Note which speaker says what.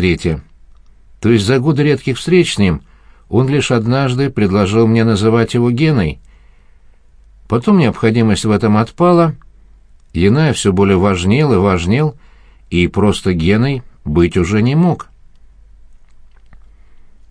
Speaker 1: третья. То есть за годы редких встреч с ним он лишь однажды предложил мне называть его Геной. Потом необходимость в этом отпала, Яная все более важнел и важнел, и просто Геной быть уже не мог.